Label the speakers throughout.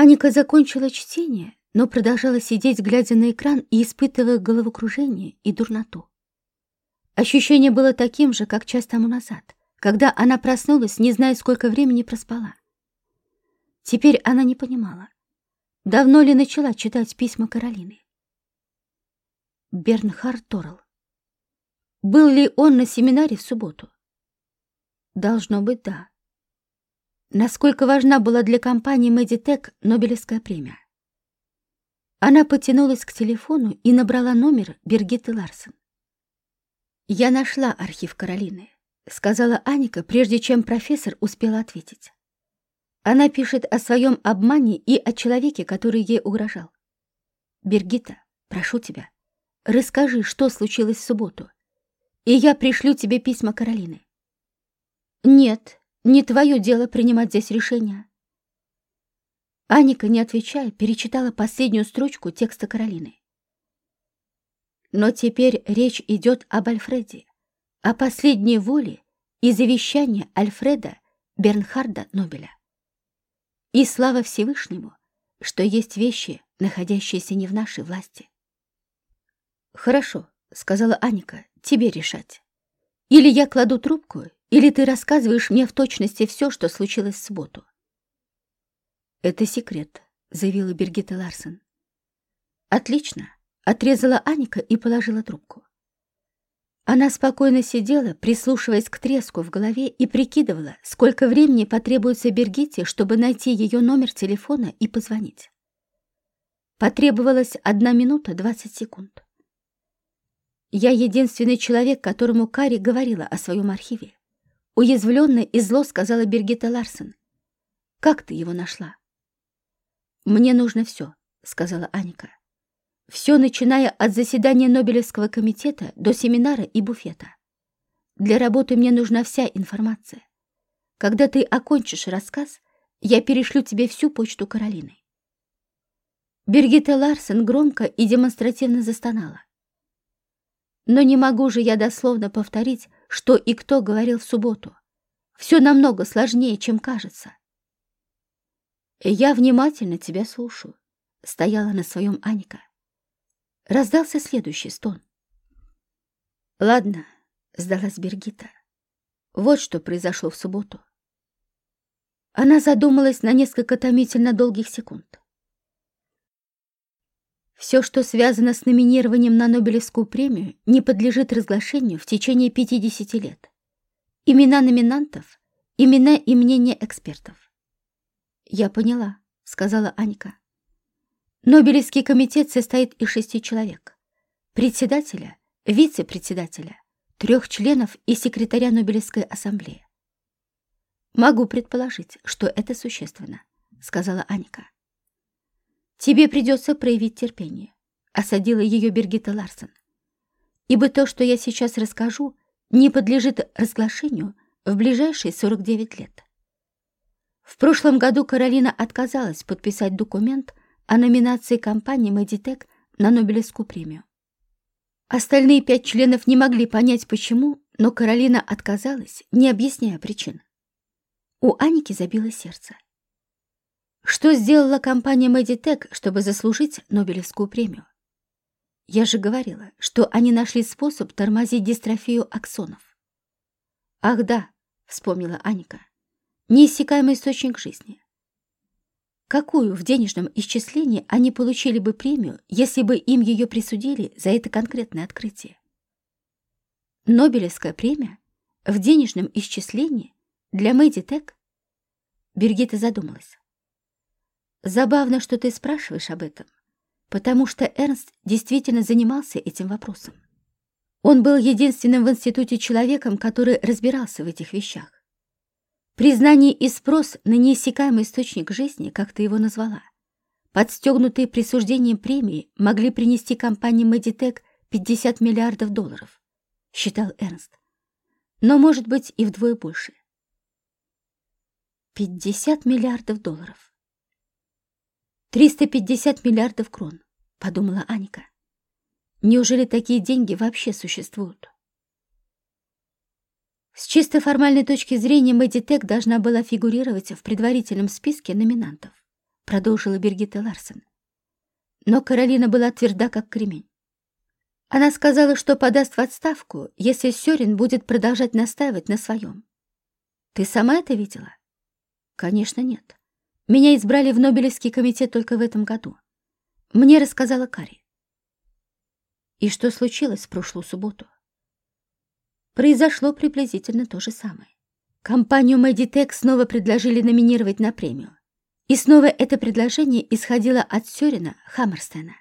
Speaker 1: Аника закончила чтение, но продолжала сидеть, глядя на экран и испытывая головокружение и дурноту. Ощущение было таким же, как час тому назад, когда она проснулась, не зная, сколько времени проспала. Теперь она не понимала, давно ли начала читать письма Каролины. Бернхард Торрелл. Был ли он на семинаре в субботу? Должно быть, да. Насколько важна была для компании Meditech Нобелевская премия? Она потянулась к телефону и набрала номер Бергитты Ларсен. «Я нашла архив Каролины», — сказала Аника, прежде чем профессор успела ответить. Она пишет о своем обмане и о человеке, который ей угрожал. «Бергита, прошу тебя, расскажи, что случилось в субботу, и я пришлю тебе письма Каролины». «Нет, не твое дело принимать здесь решения». Аника, не отвечая, перечитала последнюю строчку текста Каролины. Но теперь речь идет об Альфреде, о последней воле и завещании Альфреда Бернхарда Нобеля. И слава Всевышнему, что есть вещи, находящиеся не в нашей власти. «Хорошо», — сказала Аника, — «тебе решать. Или я кладу трубку, или ты рассказываешь мне в точности все, что случилось в субботу». «Это секрет», — заявила Бергита Ларсен. «Отлично. Отрезала Аника и положила трубку. Она спокойно сидела, прислушиваясь к треску в голове и прикидывала, сколько времени потребуется Бергите, чтобы найти ее номер телефона и позвонить. Потребовалась одна минута двадцать секунд. Я единственный человек, которому Кари говорила о своем архиве. Уязвленная и зло сказала Бергита Ларсен. «Как ты его нашла?» «Мне нужно все», — сказала Аника. Все, начиная от заседания Нобелевского комитета до семинара и буфета. Для работы мне нужна вся информация. Когда ты окончишь рассказ, я перешлю тебе всю почту Каролины. Бергита Ларсен громко и демонстративно застонала. Но не могу же я дословно повторить, что и кто говорил в субботу. Все намного сложнее, чем кажется. Я внимательно тебя слушаю, стояла на своем Аника. Раздался следующий стон. «Ладно», — сдалась Бергита. «Вот что произошло в субботу». Она задумалась на несколько томительно долгих секунд. Все, что связано с номинированием на Нобелевскую премию, не подлежит разглашению в течение 50 лет. Имена номинантов, имена и мнения экспертов. «Я поняла», — сказала Анька. Нобелевский комитет состоит из шести человек. Председателя, вице-председателя, трех членов и секретаря Нобелевской ассамблеи. «Могу предположить, что это существенно», — сказала Аника. «Тебе придется проявить терпение», — осадила ее Бергита Ларсен. «Ибо то, что я сейчас расскажу, не подлежит разглашению в ближайшие 49 лет». В прошлом году Каролина отказалась подписать документ, о номинации компании Meditech на Нобелевскую премию. Остальные пять членов не могли понять, почему, но Каролина отказалась, не объясняя причин. У Аники забило сердце. Что сделала компания Meditech, чтобы заслужить Нобелевскую премию? Я же говорила, что они нашли способ тормозить дистрофию аксонов. Ах да, вспомнила Аника, неиссякаемый источник жизни. Какую в денежном исчислении они получили бы премию, если бы им ее присудили за это конкретное открытие? Нобелевская премия в денежном исчислении для Тек? Бергита задумалась. Забавно, что ты спрашиваешь об этом, потому что Эрнст действительно занимался этим вопросом. Он был единственным в институте человеком, который разбирался в этих вещах. Признание и спрос на неиссякаемый источник жизни, как ты его назвала, подстегнутые присуждением премии, могли принести компании Meditech 50 миллиардов долларов, считал Эрнст. Но, может быть, и вдвое больше. 50 миллиардов долларов. 350 миллиардов крон, подумала Аника. Неужели такие деньги вообще существуют? С чисто формальной точки зрения Мэдди Тек должна была фигурировать в предварительном списке номинантов. продолжила Бергита Ларсен. Но Каролина была тверда, как кремень. Она сказала, что подаст в отставку, если Сёрин будет продолжать настаивать на своем. Ты сама это видела? Конечно, нет. Меня избрали в Нобелевский комитет только в этом году. Мне рассказала Кари. И что случилось в прошлую субботу? Произошло приблизительно то же самое. Компанию Meditech снова предложили номинировать на премию. И снова это предложение исходило от Сёрина Хаммерстена.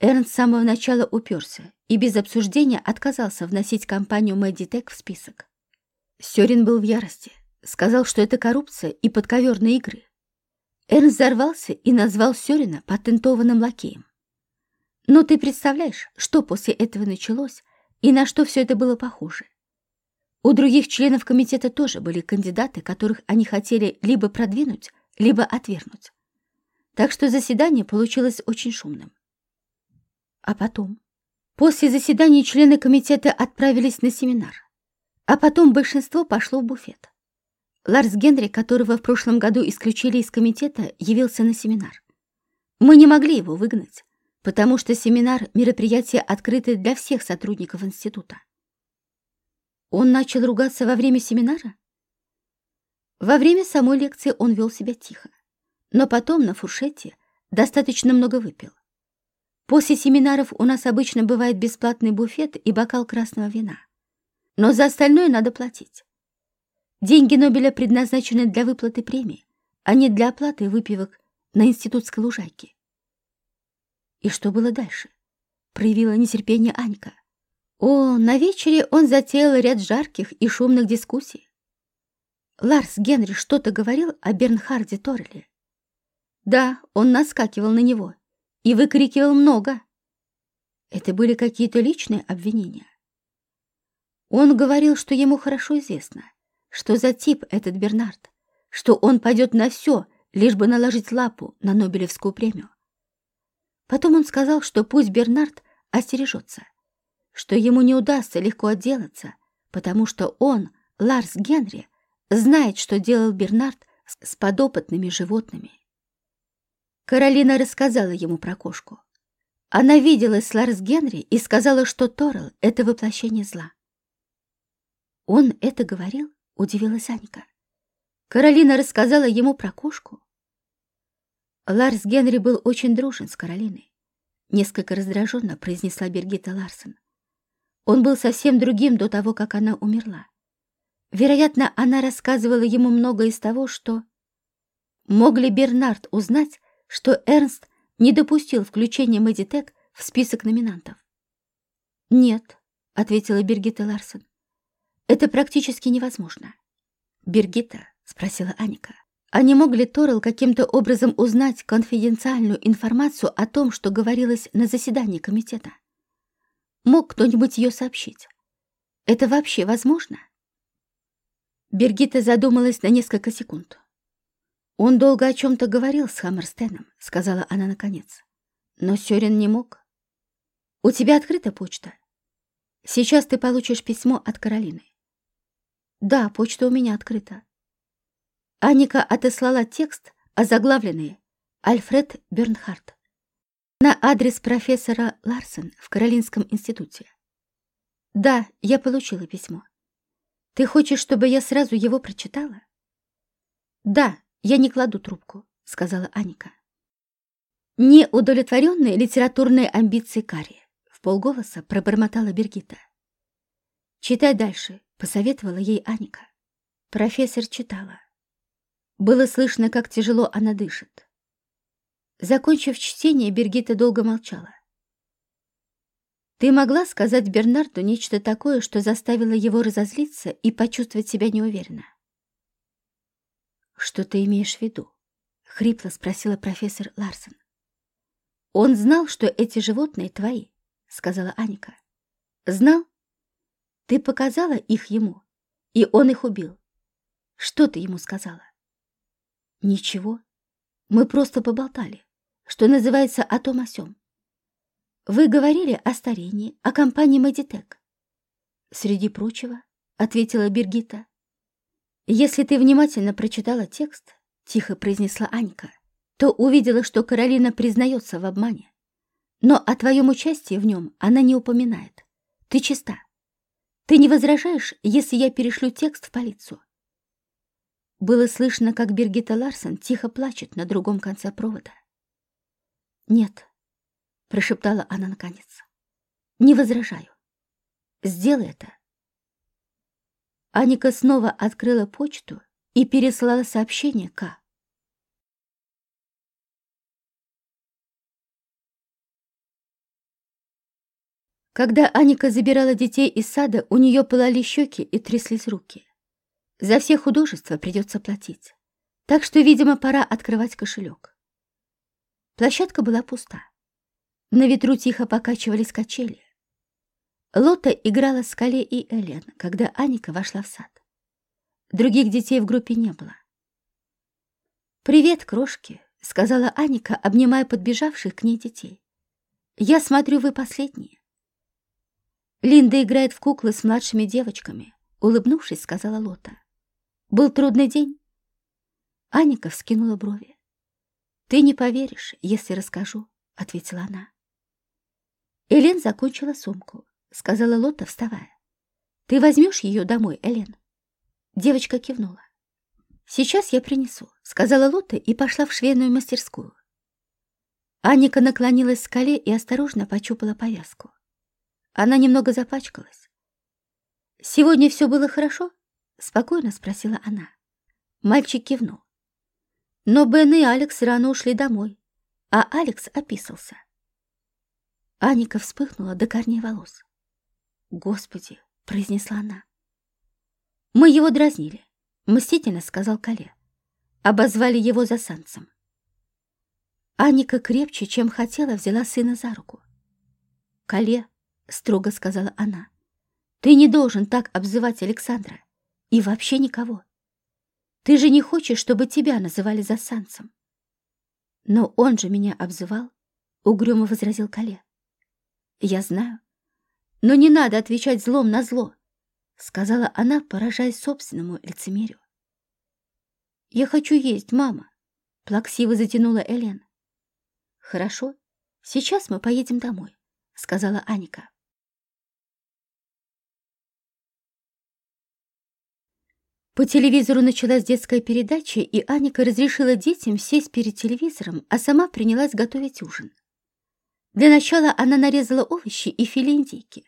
Speaker 1: Эрнст с самого начала уперся и без обсуждения отказался вносить компанию Meditech в список. Сёрин был в ярости, сказал, что это коррупция и подковерные игры. Эрнст взорвался и назвал Сёрина патентованным лакеем. Но ты представляешь, что после этого началось и на что все это было похоже? У других членов комитета тоже были кандидаты, которых они хотели либо продвинуть, либо отвергнуть. Так что заседание получилось очень шумным. А потом? После заседания члены комитета отправились на семинар. А потом большинство пошло в буфет. Ларс Генри, которого в прошлом году исключили из комитета, явился на семинар. Мы не могли его выгнать, потому что семинар — мероприятие открытое для всех сотрудников института. Он начал ругаться во время семинара? Во время самой лекции он вел себя тихо, но потом на фуршете достаточно много выпил. После семинаров у нас обычно бывает бесплатный буфет и бокал красного вина. Но за остальное надо платить. Деньги Нобеля предназначены для выплаты премии, а не для оплаты выпивок на институтской лужайке. И что было дальше? Проявила нетерпение Анька. О, на вечере он затеял ряд жарких и шумных дискуссий. Ларс Генри что-то говорил о Бернхарде Торреле. Да, он наскакивал на него и выкрикивал много. Это были какие-то личные обвинения. Он говорил, что ему хорошо известно, что за тип этот Бернард, что он пойдет на все, лишь бы наложить лапу на Нобелевскую премию. Потом он сказал, что пусть Бернард остережется, что ему не удастся легко отделаться, потому что он, Ларс Генри, знает, что делал Бернард с подопытными животными. Каролина рассказала ему про кошку. Она виделась с Ларс Генри и сказала, что Торрелл — это воплощение зла. «Он это говорил?» — удивилась Анька. Каролина рассказала ему про кошку. Ларс Генри был очень дружен с Каролиной. Несколько раздраженно произнесла Бергита Ларсон. Он был совсем другим до того, как она умерла. Вероятно, она рассказывала ему многое из того, что... Мог ли Бернард узнать, что Эрнст не допустил включения Медитек в список номинантов. «Нет», — ответила Бергита Ларсен. «Это практически невозможно». «Бергита», — спросила Аника, «а не мог ли Торрелл каким-то образом узнать конфиденциальную информацию о том, что говорилось на заседании комитета? Мог кто-нибудь ее сообщить? Это вообще возможно?» Бергита задумалась на несколько секунд. «Он долго о чем-то говорил с Хаммерстеном», — сказала она наконец. «Но Сёрин не мог. У тебя открыта почта? Сейчас ты получишь письмо от Каролины». «Да, почта у меня открыта». Аника отослала текст, озаглавленный «Альфред Бернхард» на адрес профессора Ларсен в Каролинском институте. «Да, я получила письмо. Ты хочешь, чтобы я сразу его прочитала?» «Да, «Я не кладу трубку», — сказала Аника. Неудовлетворенные литературные амбиции Кари в полголоса пробормотала Бергита. «Читай дальше», — посоветовала ей Аника. Профессор читала. Было слышно, как тяжело она дышит. Закончив чтение, Бергита долго молчала. «Ты могла сказать Бернарду нечто такое, что заставило его разозлиться и почувствовать себя неуверенно?» «Что ты имеешь в виду?» — хрипло спросила профессор Ларсон. «Он знал, что эти животные твои», — сказала Аника. «Знал? Ты показала их ему, и он их убил. Что ты ему сказала?» «Ничего. Мы просто поболтали, что называется о том о сём. Вы говорили о старении, о компании Медитек. Среди прочего, — ответила Бергита, если ты внимательно прочитала текст, тихо произнесла Анька, то увидела, что Каролина признается в обмане. Но о твоем участии в нем она не упоминает. Ты чиста. Ты не возражаешь, если я перешлю текст в полицию? Было слышно, как Бергита Ларсон тихо плачет на другом конце провода. «Нет», — прошептала она наконец, — «не возражаю. Сделай это». Аника снова открыла почту и переслала сообщение К. Когда Аника забирала детей из сада, у нее пылали щеки и тряслись руки. За все художества придется платить. Так что, видимо, пора открывать кошелек. Площадка была пуста. На ветру тихо покачивались качели. Лота играла с Кале и Элен, когда Аника вошла в сад. Других детей в группе не было. «Привет, крошки», — сказала Аника, обнимая подбежавших к ней детей. «Я смотрю, вы последние». Линда играет в куклы с младшими девочками, улыбнувшись, сказала Лота. Был трудный день. Аника вскинула брови. Ты не поверишь, если расскажу, ответила она. Элен закончила сумку, сказала Лота, вставая. Ты возьмешь ее домой, Элен? Девочка кивнула. «Сейчас я принесу», — сказала Лота и пошла в швейную мастерскую. Аника наклонилась к скале и осторожно почупала повязку. Она немного запачкалась. «Сегодня все было хорошо?» — спокойно спросила она. Мальчик кивнул. Но Бен и Алекс рано ушли домой, а Алекс описался. Аника вспыхнула до корней волос. «Господи!» — произнесла она. «Мы его дразнили», — мстительно сказал Кале. Обозвали его засанцем. Аника крепче, чем хотела, взяла сына за руку. «Кале, — строго сказала она. «Ты не должен так обзывать Александра. И вообще никого. Ты же не хочешь, чтобы тебя называли засанцем». «Но он же меня обзывал», — угрюмо возразил Кале. «Я знаю. Но не надо отвечать злом на зло», — сказала она, поражаясь собственному лицемерию. «Я хочу есть, мама», — плаксиво затянула Элен. «Хорошо, сейчас мы поедем домой», — сказала Аника. По телевизору началась детская передача, и Аника разрешила детям сесть перед телевизором, а сама принялась готовить ужин. Для начала она нарезала овощи и филе индейки,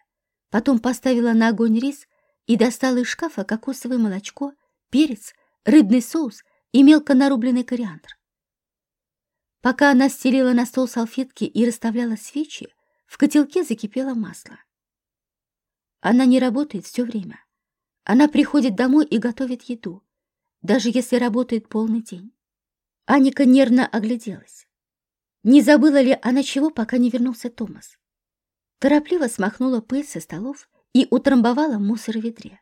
Speaker 1: потом поставила на огонь рис и достала из шкафа кокосовое молочко, перец, рыбный соус и мелко нарубленный кориандр. Пока она стелила на стол салфетки и расставляла свечи, в котелке закипело масло. Она не работает все время. Она приходит домой и готовит еду, даже если работает полный день. Аника нервно огляделась. Не забыла ли она чего, пока не вернулся Томас? Торопливо смахнула пыль со столов и утрамбовала мусор в ведре.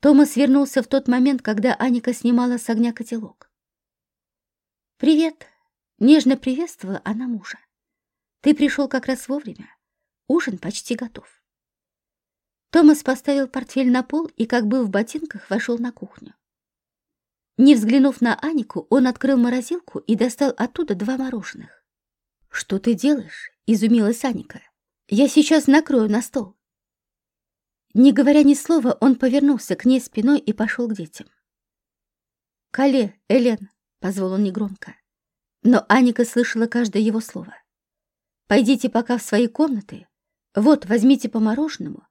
Speaker 1: Томас вернулся в тот момент, когда Аника снимала с огня котелок. «Привет!» — нежно приветствовала она мужа. «Ты пришел как раз вовремя. Ужин почти готов». Томас поставил портфель на пол и, как был в ботинках, вошел на кухню. Не взглянув на Анику, он открыл морозилку и достал оттуда два мороженых. «Что ты делаешь?» — изумилась Аника. «Я сейчас накрою на стол». Не говоря ни слова, он повернулся к ней спиной и пошел к детям. «Кале, Элен!» — позвал он негромко. Но Аника слышала каждое его слово. «Пойдите пока в свои комнаты. Вот, возьмите по мороженому,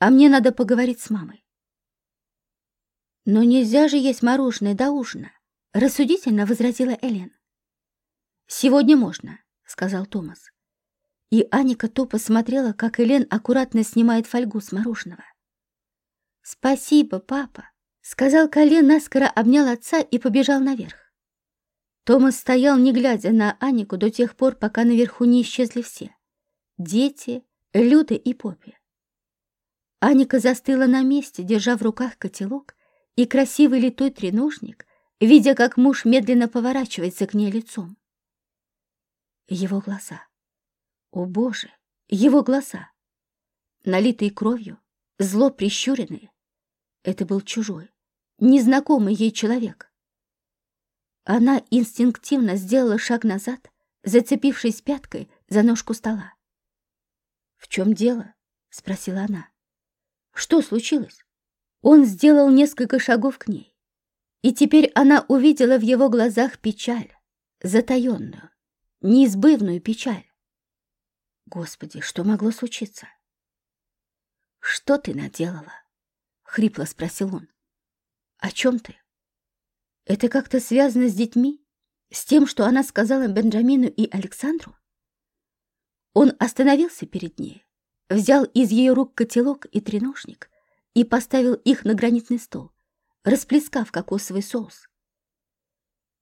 Speaker 1: а мне надо поговорить с мамой. Но нельзя же есть мороженое до ужина, рассудительно возразила Элен. Сегодня можно, сказал Томас. И Аника тупо смотрела, как Элен аккуратно снимает фольгу с мороженого. «Спасибо, папа», — сказал Колен, наскоро обнял отца и побежал наверх. Томас стоял, не глядя на Анику до тех пор, пока наверху не исчезли все. Дети, Люда и Поппи. Аника застыла на месте, держа в руках котелок и красивый литой треножник, видя, как муж медленно поворачивается к ней лицом. Его глаза. О, Боже, его глаза! Налитые кровью, зло прищуренные. Это был чужой, незнакомый ей человек. Она инстинктивно сделала шаг назад, зацепившись пяткой за ножку стола. «В чем дело?» — спросила она. «Что случилось?» Он сделал несколько шагов к ней, и теперь она увидела в его глазах печаль, затаенную, неизбывную печаль. Господи, что могло случиться? «Что ты наделала?» — хрипло спросил он. «О чем ты? Это как-то связано с детьми? С тем, что она сказала Бенджамину и Александру?» Он остановился перед ней, взял из ее рук котелок и треножник и поставил их на гранитный стол, расплескав кокосовый соус.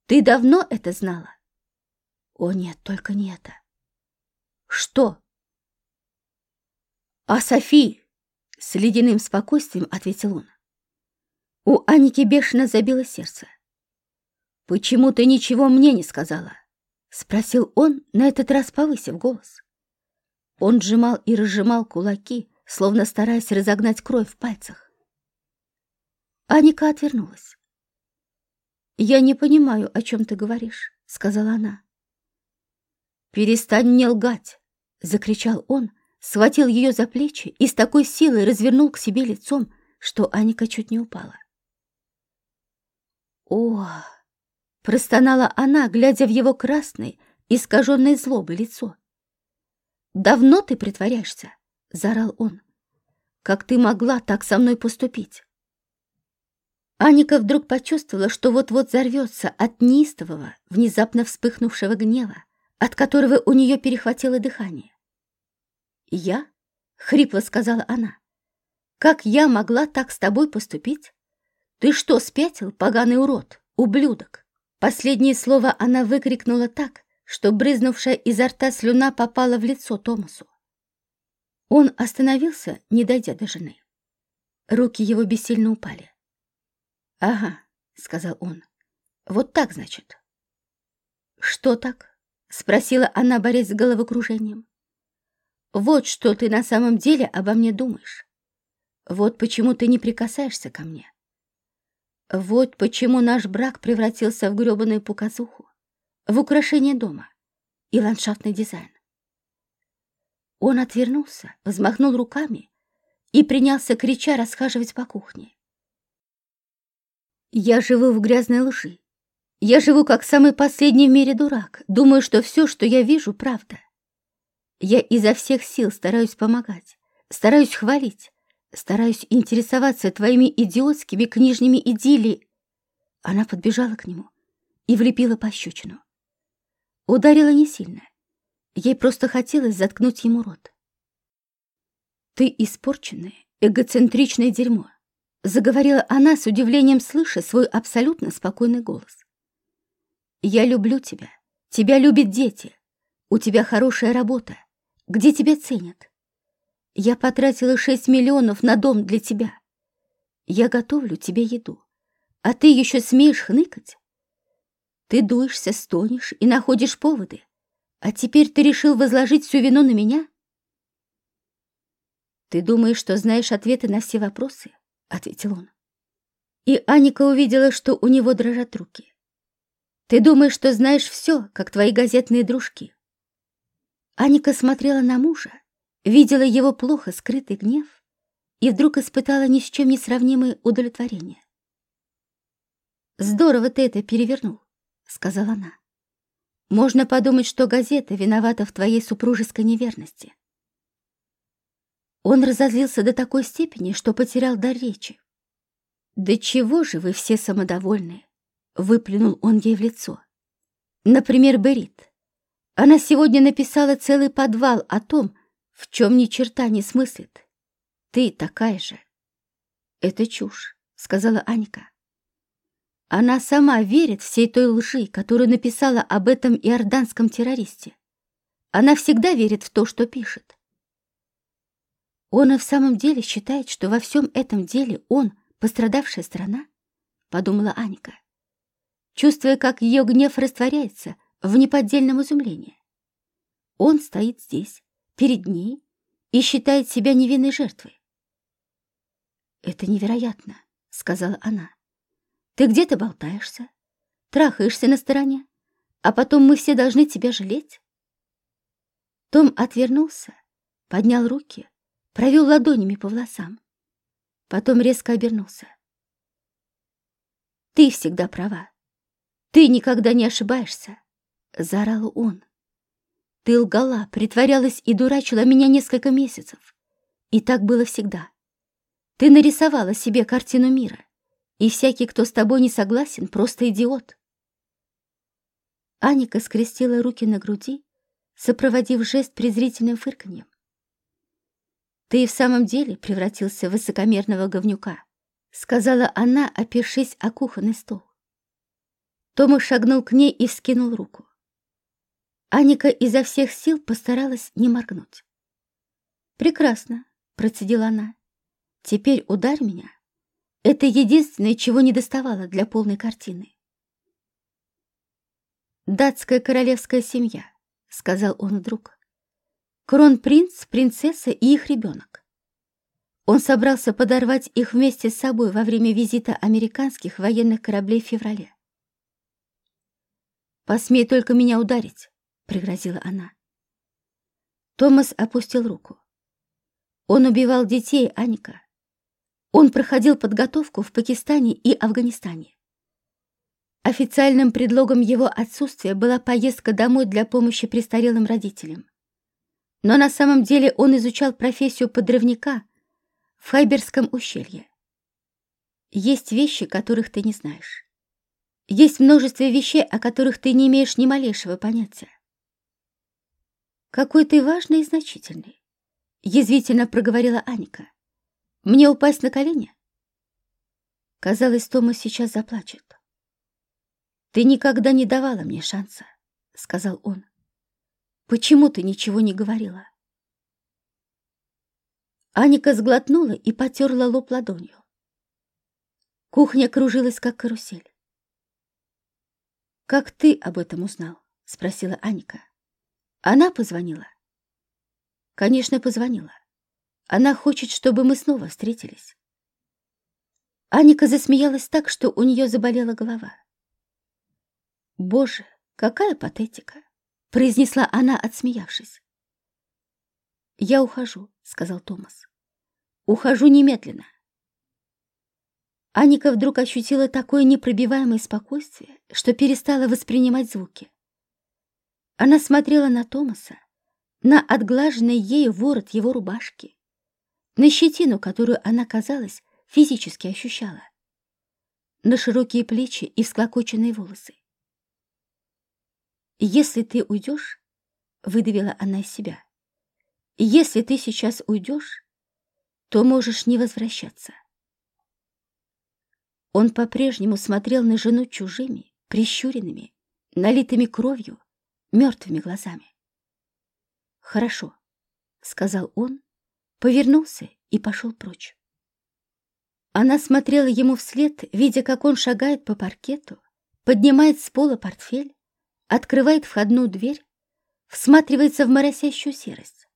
Speaker 1: «Ты давно это знала?» «О нет, только не это». «Что?» «А Софи?» — с ледяным спокойствием ответил он. У Аники бешено забило сердце. «Почему ты ничего мне не сказала?» — спросил он, на этот раз повысив голос. Он сжимал и разжимал кулаки, словно стараясь разогнать кровь в пальцах. Аника отвернулась. «Я не понимаю, о чем ты говоришь», — сказала она. «Перестань мне лгать!» — закричал он, схватил ее за плечи и с такой силой развернул к себе лицом, что Аника чуть не упала. «О!» — простонала она, глядя в его красное, искаженное злобой лицо. «Давно ты притворяешься?» — заорал он. «Как ты могла так со мной поступить?» Аника вдруг почувствовала, что вот-вот взорвется от неистового, внезапно вспыхнувшего гнева, от которого у нее перехватило дыхание. «Я?» — хрипло сказала она. «Как я могла так с тобой поступить? Ты что, спятил, поганый урод, ублюдок?» Последнее слово она выкрикнула так, что брызнувшая изо рта слюна попала в лицо Томасу. Он остановился, не дойдя до жены. Руки его бессильно упали. «Ага», — сказал он, — «вот так, значит». «Что так?» — спросила она, борясь с головокружением. «Вот что ты на самом деле обо мне думаешь. Вот почему ты не прикасаешься ко мне. Вот почему наш брак превратился в грёбаную показуху в украшение дома и ландшафтный дизайн. Он отвернулся, взмахнул руками и принялся крича расхаживать по кухне. «Я живу в грязной лжи. Я живу как самый последний в мире дурак, думаю, что все, что я вижу, правда. Я изо всех сил стараюсь помогать, стараюсь хвалить, стараюсь интересоваться твоими идиотскими книжными идиллиями». Она подбежала к нему и влепила пощечину. Ударила не сильно. Ей просто хотелось заткнуть ему рот. «Ты испорченное, эгоцентричное дерьмо», — заговорила она с удивлением, слыша свой абсолютно спокойный голос. «Я люблю тебя. Тебя любят дети. У тебя хорошая работа. Где тебя ценят? Я потратила шесть миллионов на дом для тебя. Я готовлю тебе еду. А ты еще смеешь хныкать? Ты дуешься, стонешь и находишь поводы. А теперь ты решил возложить всю вину на меня? Ты думаешь, что знаешь ответы на все вопросы? Ответил он. И Аника увидела, что у него дрожат руки. Ты думаешь, что знаешь все, как твои газетные дружки. Аника смотрела на мужа, видела его плохо скрытый гнев и вдруг испытала ни с чем не сравнимое удовлетворение. Здорово ты это перевернул сказала она. Можно подумать, что газета виновата в твоей супружеской неверности. Он разозлился до такой степени, что потерял дар речи. «Да чего же вы все самодовольные?» — выплюнул он ей в лицо. «Например, Берит. Она сегодня написала целый подвал о том, в чем ни черта не смыслит. Ты такая же». «Это чушь», — сказала Анька. Она сама верит всей той лжи, которую написала об этом иорданском террористе. Она всегда верит в то, что пишет. Он и в самом деле считает, что во всем этом деле он пострадавшая страна, подумала Аника, чувствуя, как ее гнев растворяется в неподдельном изумлении. Он стоит здесь, перед ней, и считает себя невинной жертвой. «Это невероятно», — сказала она. Ты где-то болтаешься. трахаешься на стороне, а потом мы все должны тебя жалеть. Том отвернулся, поднял руки, провел ладонями по волосам. Потом резко обернулся. «Ты всегда права. Ты никогда не ошибаешься», — заорал он. «Ты лгала, притворялась и дурачила меня несколько месяцев. И так было всегда. Ты нарисовала себе картину мира, и всякий, кто с тобой не согласен, просто идиот». Аника скрестила руки на груди, сопроводив жест презрительным фырканьем. «Ты и в самом деле превратился в высокомерного говнюка», сказала она, опершись о кухонный стол. Тома шагнул к ней и вскинул руку. Аника изо всех сил постаралась не моргнуть. «Прекрасно», — процедила она. «Теперь ударь меня. Это единственное, чего не доставало для полной картины». «Датская королевская семья», — сказал он вдруг. «Кронпринц, принцесса и их ребенок. Он собрался подорвать их вместе с собой во время визита американских военных кораблей в феврале. «Посмей только меня ударить», — пригрозила она. Томас опустил руку. Он убивал детей, Аника. Он проходил подготовку в Пакистане и Афганистане. Официальным предлогом его отсутствия была поездка домой для помощи престарелым родителям. Но на самом деле он изучал профессию подрывника в Хайберском ущелье. Есть вещи, которых ты не знаешь. Есть множество вещей, о которых ты не имеешь ни малейшего понятия. «Какой ты важный и значительный», — язвительно проговорила Аника. «Мне упасть на колени?» Казалось, Тома сейчас заплачет. «Ты никогда не давала мне шанса», — сказал он. «Почему ты ничего не говорила?» Аника сглотнула и потерла лоб ладонью. Кухня кружилась, как карусель. «Как ты об этом узнал?» — спросила Аника. «Она позвонила?» «Конечно, позвонила. Она хочет, чтобы мы снова встретились». Аника засмеялась так, что у нее заболела голова. «Боже, какая патетика!» — произнесла она, отсмеявшись. «Я ухожу», — сказал Томас. «Ухожу немедленно». Аника вдруг ощутила такое непробиваемое спокойствие, что перестала воспринимать звуки. Она смотрела на Томаса, на отглаженный ею ворот его рубашки, на щетину, которую она, казалось, физически ощущала, на широкие плечи и всклокоченные волосы. «Если ты уйдешь», — выдавила она из себя, «если ты сейчас уйдешь, то можешь не возвращаться». Он по-прежнему смотрел на жену чужими, прищуренными, налитыми кровью, мертвыми глазами. «Хорошо», — сказал он, повернулся и пошел прочь. Она смотрела ему вслед, видя, как он шагает по паркету, поднимает с пола портфель, открывает входную дверь, всматривается в моросящую серость,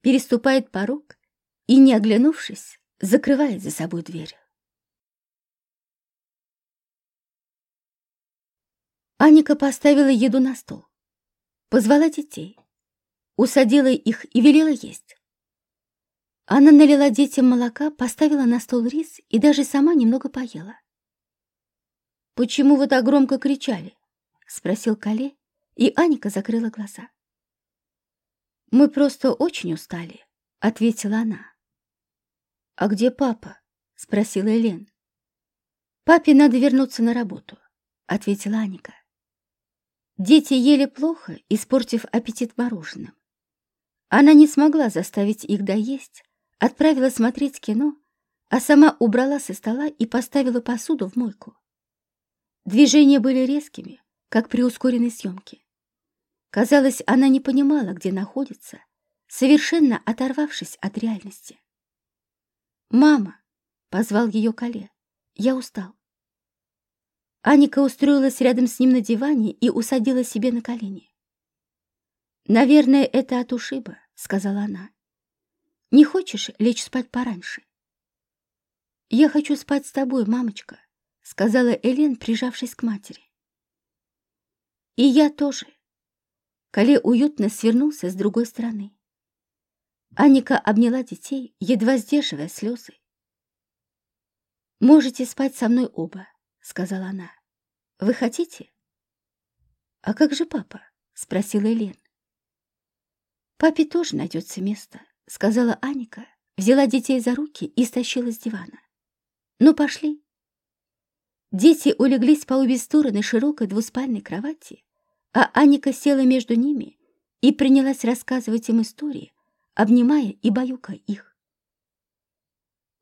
Speaker 1: переступает порог и, не оглянувшись, закрывает за собой дверь. Аника поставила еду на стол, позвала детей, усадила их и велела есть. Она налила детям молока, поставила на стол рис и даже сама немного поела. «Почему вы так громко кричали?» — спросил Кале, и Аника закрыла глаза. «Мы просто очень устали», — ответила она. «А где папа?» — спросила Элен. «Папе надо вернуться на работу», — ответила Аника. Дети ели плохо, испортив аппетит мороженым. Она не смогла заставить их доесть, отправила смотреть кино, а сама убрала со стола и поставила посуду в мойку. Движения были резкими, как при ускоренной съемке. Казалось, она не понимала, где находится, совершенно оторвавшись от реальности. «Мама!» — позвал ее Кале. «Я устал». Аника устроилась рядом с ним на диване и усадила себе на колени. «Наверное, это от ушиба», — сказала она. «Не хочешь лечь спать пораньше?» «Я хочу спать с тобой, мамочка», — сказала Элен, прижавшись к матери. И я тоже. Кале уютно свернулся с другой стороны. Аника обняла детей, едва сдерживая слезы. «Можете спать со мной оба», — сказала она. «Вы хотите?» «А как же папа?» — спросила Элен. «Папе тоже найдется место», — сказала Аника, взяла детей за руки и стащила с дивана. «Ну, пошли». Дети улеглись по обе стороны широкой двуспальной кровати, а Аника села между ними и принялась рассказывать им истории, обнимая и баюкая их.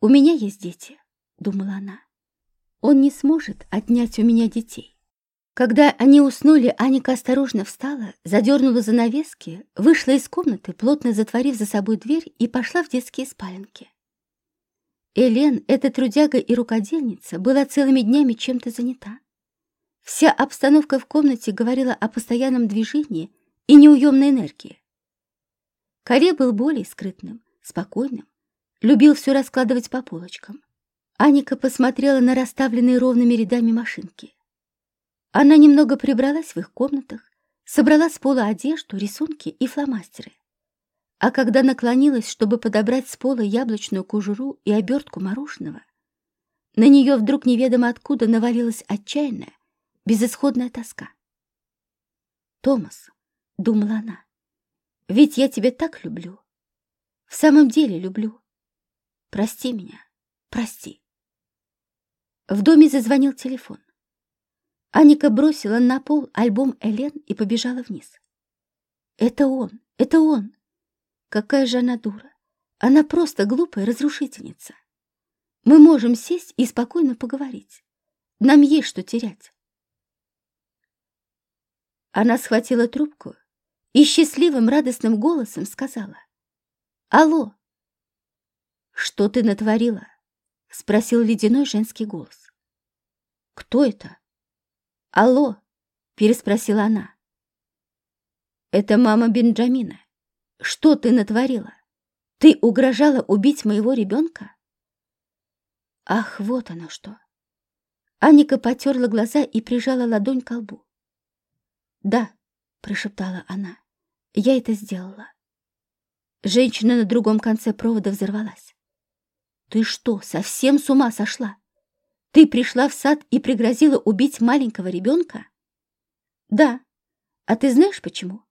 Speaker 1: «У меня есть дети», — думала она. «Он не сможет отнять у меня детей». Когда они уснули, Аника осторожно встала, задернула занавески, вышла из комнаты, плотно затворив за собой дверь, и пошла в детские спаленки. Элен, эта трудяга и рукодельница, была целыми днями чем-то занята. Вся обстановка в комнате говорила о постоянном движении и неуемной энергии. Коре был более скрытным, спокойным, любил все раскладывать по полочкам. Аника посмотрела на расставленные ровными рядами машинки. Она немного прибралась в их комнатах, собрала с пола одежду, рисунки и фломастеры. А когда наклонилась, чтобы подобрать с пола яблочную кожуру и обертку мороженого, на нее вдруг неведомо откуда навалилась отчаянная, безысходная тоска. «Томас», — думала она, — «ведь я тебя так люблю. В самом деле люблю. Прости меня, прости». В доме зазвонил телефон. Аника бросила на пол альбом Элен и побежала вниз. «Это он! Это он!» Какая же она дура! Она просто глупая разрушительница. Мы можем сесть и спокойно поговорить. Нам есть что терять. Она схватила трубку и счастливым радостным голосом сказала. «Алло!» «Что ты натворила?» — спросил ледяной женский голос. «Кто это?» «Алло!» — переспросила она. «Это мама Бенджамина. Что ты натворила? Ты угрожала убить моего ребенка?» Ах, вот оно что! Аника потерла глаза и прижала ладонь к лбу. «Да», — прошептала она, — «я это сделала». Женщина на другом конце провода взорвалась. «Ты что, совсем с ума сошла? Ты пришла в сад и пригрозила убить маленького ребенка? Да. А ты знаешь почему?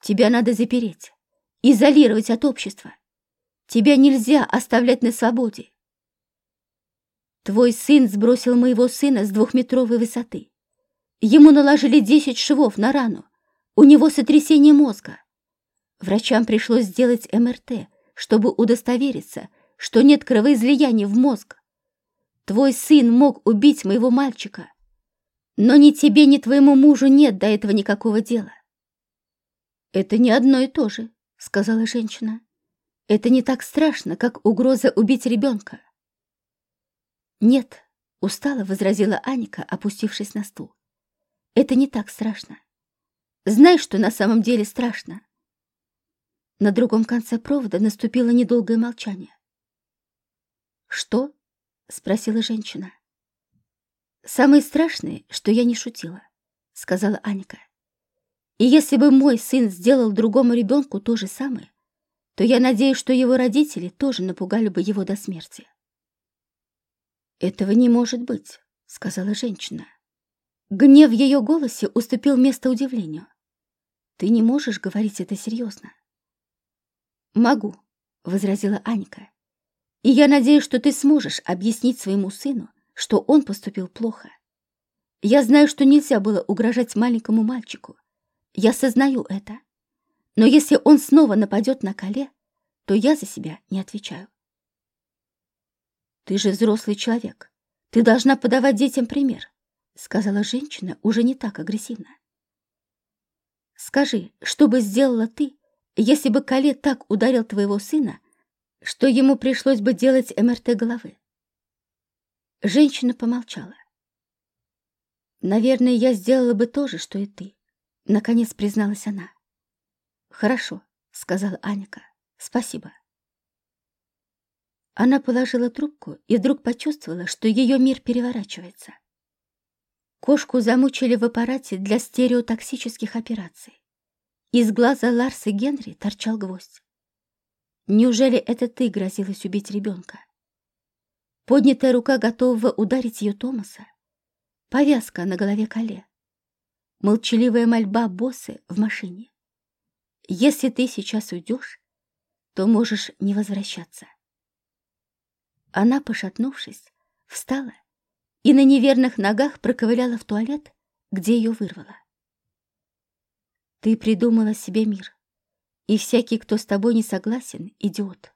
Speaker 1: Тебя надо запереть, изолировать от общества. Тебя нельзя оставлять на свободе. Твой сын сбросил моего сына с двухметровой высоты. Ему наложили десять швов на рану. У него сотрясение мозга. Врачам пришлось сделать МРТ, чтобы удостовериться, что нет кровоизлияния в мозг. Твой сын мог убить моего мальчика. Но ни тебе, ни твоему мужу нет до этого никакого дела. Это не одно и то же, сказала женщина. Это не так страшно, как угроза убить ребенка. Нет, устало возразила Аника, опустившись на стул. Это не так страшно. Знаешь, что на самом деле страшно? На другом конце провода наступило недолгое молчание. Что? — спросила женщина. «Самое страшное, что я не шутила», — сказала Аника. «И если бы мой сын сделал другому ребенку то же самое, то я надеюсь, что его родители тоже напугали бы его до смерти». «Этого не может быть», — сказала женщина. Гнев в ее голосе уступил место удивлению. «Ты не можешь говорить это серьезно». «Могу», — возразила Аника. И я надеюсь, что ты сможешь объяснить своему сыну, что он поступил плохо. Я знаю, что нельзя было угрожать маленькому мальчику. Я сознаю это. Но если он снова нападет на Кале, то я за себя не отвечаю. Ты же взрослый человек. Ты должна подавать детям пример, сказала женщина уже не так агрессивно. Скажи, что бы сделала ты, если бы Кале так ударил твоего сына, что ему пришлось бы делать МРТ головы. Женщина помолчала. «Наверное, я сделала бы то же, что и ты», — наконец призналась она. «Хорошо», — сказала Аника. «Спасибо». Она положила трубку и вдруг почувствовала, что ее мир переворачивается. Кошку замучили в аппарате для стереотоксических операций. Из глаза Ларса Генри торчал гвоздь. Неужели это ты грозилась убить ребенка? Поднятая рука готового ударить ее Томаса. Повязка на голове Кале. Молчаливая мольба боссы в машине. Если ты сейчас уйдешь, то можешь не возвращаться. Она, пошатнувшись, встала и на неверных ногах проковыляла в туалет, где ее вырвало. Ты придумала себе мир, и всякий, кто с тобой не согласен, идиот.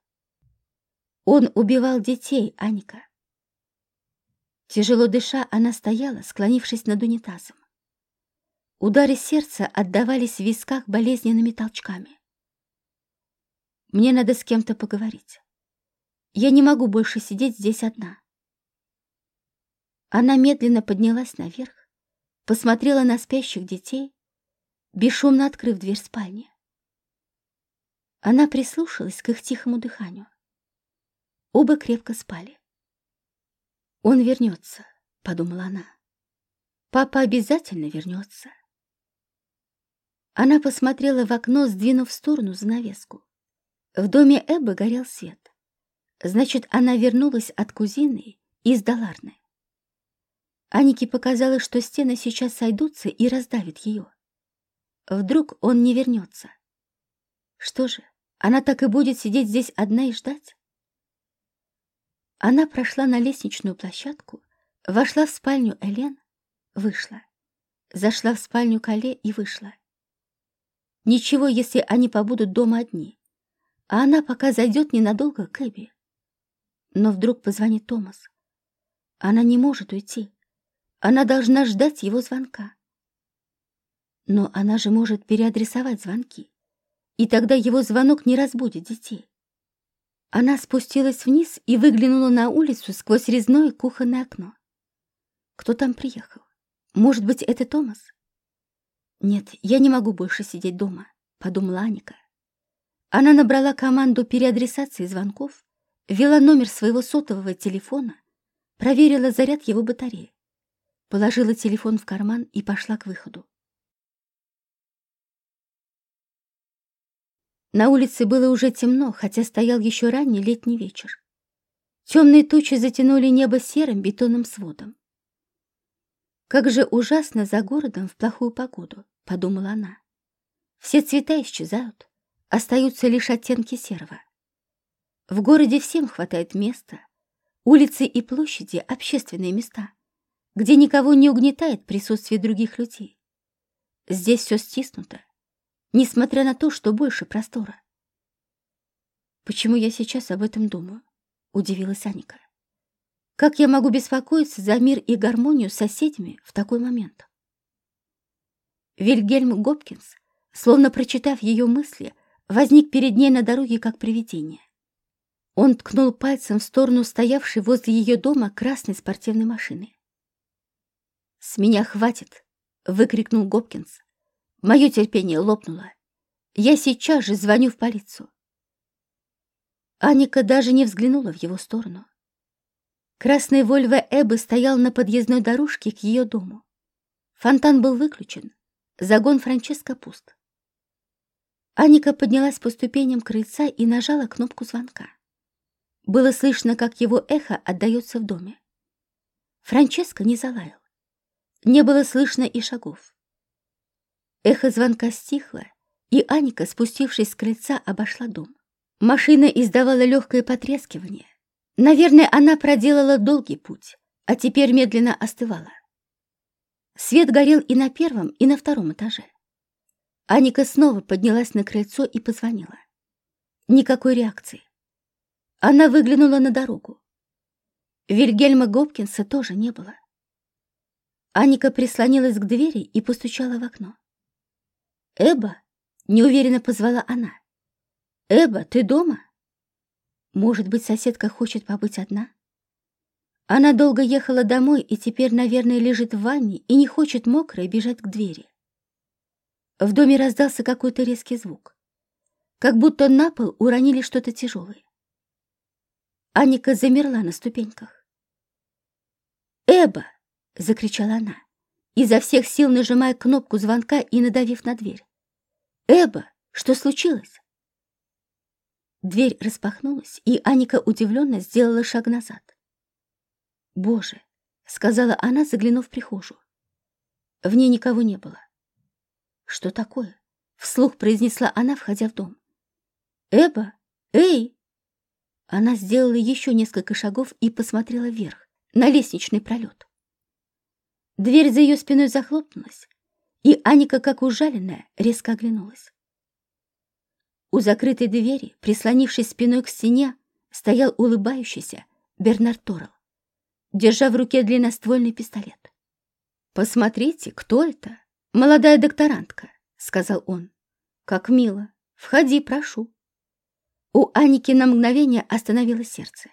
Speaker 1: Он убивал детей, Аника. Тяжело дыша, она стояла, склонившись над унитазом. Удары сердца отдавались в висках болезненными толчками. Мне надо с кем-то поговорить. Я не могу больше сидеть здесь одна. Она медленно поднялась наверх, посмотрела на спящих детей, бесшумно открыв дверь спальни. Она прислушалась к их тихому дыханию. Оба крепко спали. «Он вернется», — подумала она. «Папа обязательно вернется». Она посмотрела в окно, сдвинув в сторону занавеску. В доме Эббы горел свет. Значит, она вернулась от кузины из Даларны. Анике показалось, что стены сейчас сойдутся и раздавят ее. Вдруг он не вернется. Что же, она так и будет сидеть здесь одна и ждать? Она прошла на лестничную площадку, вошла в спальню Элен, вышла. Зашла в спальню Кале и вышла. Ничего, если они побудут дома одни. А она пока зайдет ненадолго к Эбби. Но вдруг позвонит Томас. Она не может уйти. Она должна ждать его звонка. Но она же может переадресовать звонки, и тогда его звонок не разбудит детей. Она спустилась вниз и выглянула на улицу сквозь резное кухонное окно. Кто там приехал? Может быть, это Томас? Нет, я не могу больше сидеть дома, подумала Аника. Она набрала команду переадресации звонков, ввела номер своего сотового телефона, проверила заряд его батареи положила телефон в карман и пошла к выходу. На улице было уже темно, хотя стоял еще ранний летний вечер. Темные тучи затянули небо серым бетонным сводом. «Как же ужасно за городом в плохую погоду», — подумала она. «Все цвета исчезают, остаются лишь оттенки серого. В городе всем хватает места, улицы и площади — общественные места где никого не угнетает присутствие других людей. Здесь все стиснуто, несмотря на то, что больше простора. «Почему я сейчас об этом думаю?» — удивилась Аника. «Как я могу беспокоиться за мир и гармонию с соседями в такой момент?» Вильгельм Гопкинс, словно прочитав ее мысли, возник перед ней на дороге как привидение. Он ткнул пальцем в сторону стоявшей возле ее дома красной спортивной машины. «С меня хватит!» — выкрикнул Гопкинс. Мое терпение лопнуло. Я сейчас же звоню в полицию. Аника даже не взглянула в его сторону. Красный Вольво Эббы стоял на подъездной дорожке к ее дому. Фонтан был выключен, загон Франческо пуст. Аника поднялась по ступеням крыльца и нажала кнопку звонка. Было слышно, как его эхо отдается в доме. Франческо не залаял. Не было слышно и шагов. Эхо звонка стихло, и Аника, спустившись с крыльца, обошла дом. Машина издавала легкое потрескивание. Наверное, она проделала долгий путь, а теперь медленно остывала. Свет горел и на первом, и на втором этаже. Аника снова поднялась на крыльцо и позвонила. Никакой реакции. Она выглянула на дорогу. Вильгельма Гопкинса тоже не было. Аника прислонилась к двери и постучала в окно. «Эба!» — неуверенно позвала она. «Эба, ты дома?» Может быть, соседка хочет побыть одна? Она долго ехала домой и теперь, наверное, лежит в ванне и не хочет мокрой бежать к двери. В доме раздался какой-то резкий звук. Как будто на пол уронили что-то тяжелое. Аника замерла на ступеньках. «Эба!» — закричала она. Изо всех сил нажимая кнопку звонка и надавив на дверь. «Эба, что случилось?» Дверь распахнулась, и Аника удивленно сделала шаг назад. «Боже!» — сказала она, заглянув в прихожую. В ней никого не было. «Что такое?» — вслух произнесла она, входя в дом. «Эба! Эй!» Она сделала еще несколько шагов и посмотрела вверх, на лестничный пролет. Дверь за ее спиной захлопнулась, и Аника, как ужаленная, резко оглянулась. У закрытой двери, прислонившись спиной к стене, стоял улыбающийся Бернард Торрелл, держа в руке длинноствольный пистолет. «Посмотрите, кто это? Молодая докторантка», — сказал он. «Как мило. Входи, прошу». У Аники на мгновение остановилось сердце.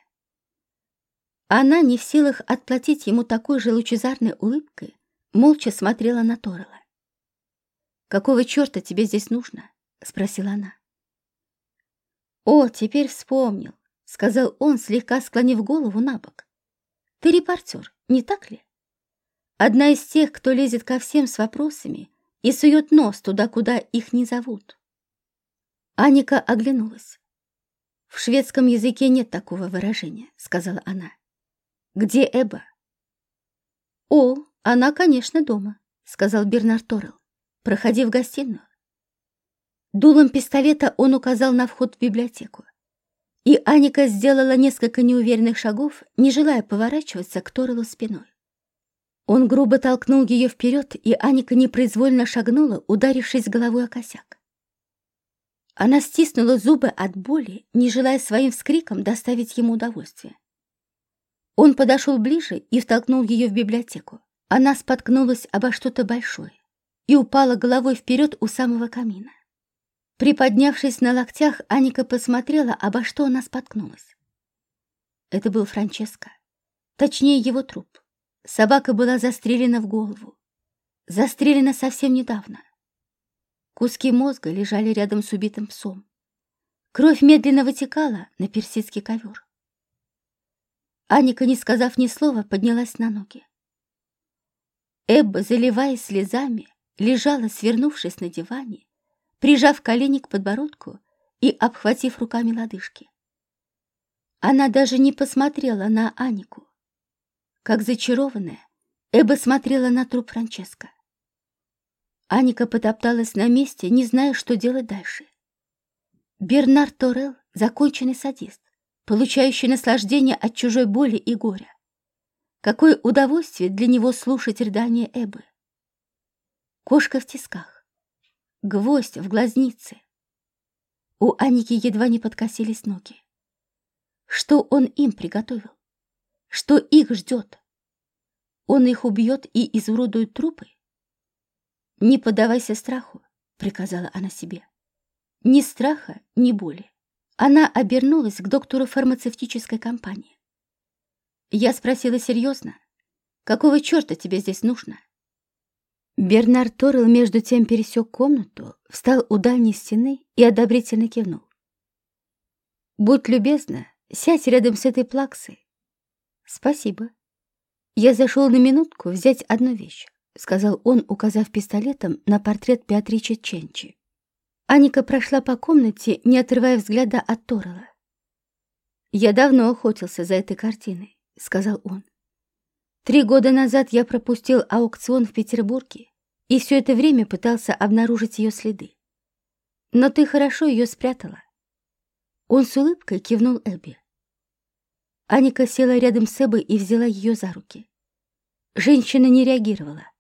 Speaker 1: Она, не в силах отплатить ему такой же лучезарной улыбкой, молча смотрела на Торрелла. «Какого черта тебе здесь нужно?» — спросила она. «О, теперь вспомнил», — сказал он, слегка склонив голову на бок. «Ты репортер, не так ли? Одна из тех, кто лезет ко всем с вопросами и сует нос туда, куда их не зовут». Аника оглянулась. «В шведском языке нет такого выражения», — сказала она. «Где Эба?» «О, она, конечно, дома», — сказал Бернард Торрелл. «Проходи в гостиную». Дулом пистолета он указал на вход в библиотеку. И Аника сделала несколько неуверенных шагов, не желая поворачиваться к Торелу спиной. Он грубо толкнул ее вперед, и Аника непроизвольно шагнула, ударившись головой о косяк. Она стиснула зубы от боли, не желая своим вскриком доставить ему удовольствие. Он подошел ближе и втолкнул ее в библиотеку. Она споткнулась обо что-то большое и упала головой вперед у самого камина. Приподнявшись на локтях, Аника посмотрела, обо что она споткнулась. Это был Франческо. Точнее, его труп. Собака была застрелена в голову. Застрелена совсем недавно. Куски мозга лежали рядом с убитым псом. Кровь медленно вытекала на персидский ковер. Аника, не сказав ни слова, поднялась на ноги. Эбба, заливаясь слезами, лежала, свернувшись на диване, прижав колени к подбородку и обхватив руками лодыжки. Она даже не посмотрела на Анику. Как зачарованная, Эба смотрела на труп Франческо. Аника потопталась на месте, не зная, что делать дальше. Бернард Торел — законченный садист, получающий наслаждение от чужой боли и горя. Какое удовольствие для него слушать рыдания Эбы. Кошка в тисках. Гвоздь в глазнице. У Аники едва не подкосились ноги. Что он им приготовил? Что их ждет? Он их убьет и изуродует трупы? «Не поддавайся страху», — приказала она себе. Ни страха, ни боли. Она обернулась к доктору фармацевтической компании. Я спросила серьезно, какого черта тебе здесь нужно? Бернард Торрелл между тем пересек комнату, встал у дальней стены и одобрительно кивнул. «Будь любезна, сядь рядом с этой плаксой». «Спасибо. Я зашел на минутку взять одну вещь», — сказал он, указав пистолетом на портрет Беатричи Ченчи. Аника прошла по комнате, не отрывая взгляда от Торрелла. «Я давно охотился за этой картиной», — сказал он. Три года назад я пропустил аукцион в Петербурге и все это время пытался обнаружить ее следы. Но ты хорошо ее спрятала. Он с улыбкой кивнул Эбби. Аника села рядом с Эбой и взяла ее за руки. Женщина не реагировала.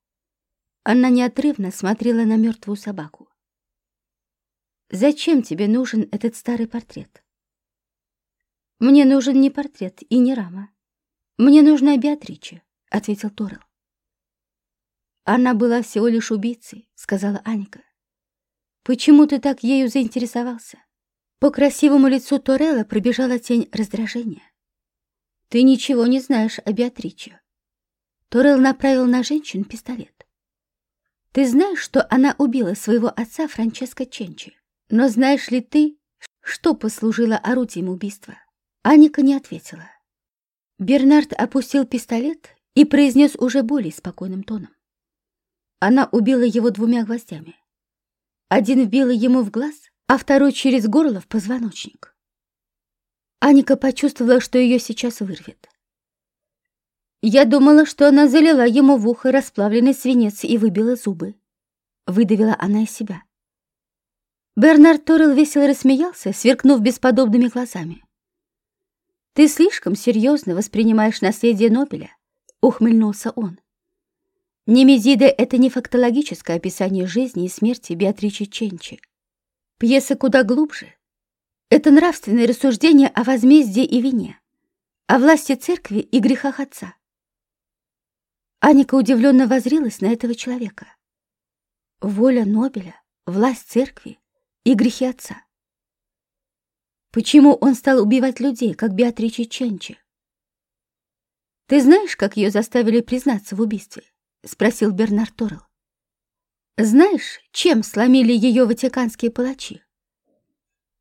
Speaker 1: Она неотрывно смотрела на мертвую собаку. «Зачем тебе нужен этот старый портрет?» «Мне нужен не портрет и не рама. Мне нужна Беатриче», — ответил Торрелл. «Она была всего лишь убийцей», — сказала Аника. «Почему ты так ею заинтересовался?» По красивому лицу Торелла пробежала тень раздражения. «Ты ничего не знаешь о Беатриче». Торелл направил на женщину пистолет. «Ты знаешь, что она убила своего отца Франческо Ченчи? Но знаешь ли ты, что послужило орудием убийства?» Аника не ответила. Бернард опустил пистолет и произнес уже более спокойным тоном. Она убила его двумя гвоздями. Один вбила ему в глаз, а второй через горло в позвоночник. Аника почувствовала, что ее сейчас вырвет. Я думала, что она залила ему в ухо расплавленный свинец и выбила зубы. Выдавила она из себя. Бернард Торрелл весело рассмеялся, сверкнув бесподобными глазами. «Ты слишком серьезно воспринимаешь наследие Нобеля», — ухмыльнулся он. Немезида — это не фактологическое описание жизни и смерти Беатричи Ченчи. Пьеса куда глубже. Это нравственное рассуждение о возмездии и вине, о власти церкви и грехах отца. Аника удивленно возрилась на этого человека. Воля Нобеля, власть церкви и грехи отца. Почему он стал убивать людей, как Беатричи Ченчи? Ты знаешь, как ее заставили признаться в убийстве? — спросил Бернард Торрелл. «Знаешь, чем сломили ее ватиканские палачи?»